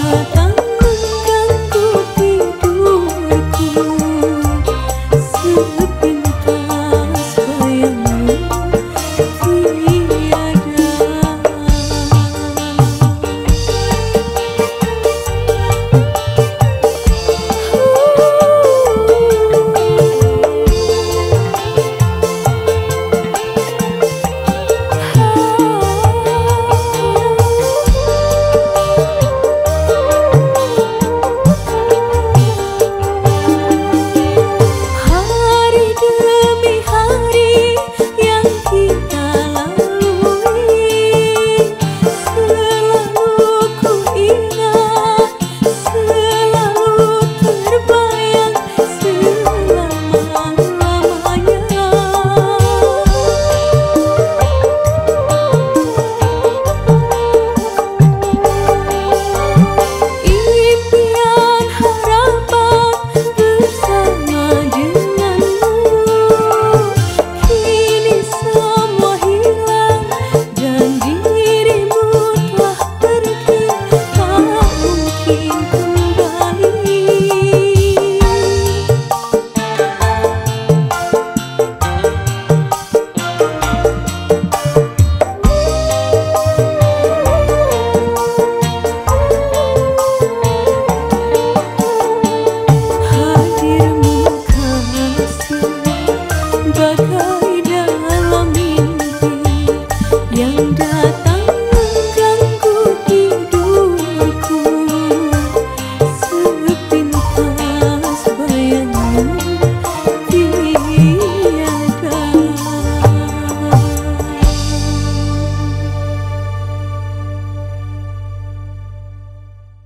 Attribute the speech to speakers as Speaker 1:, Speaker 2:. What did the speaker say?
Speaker 1: ta bagai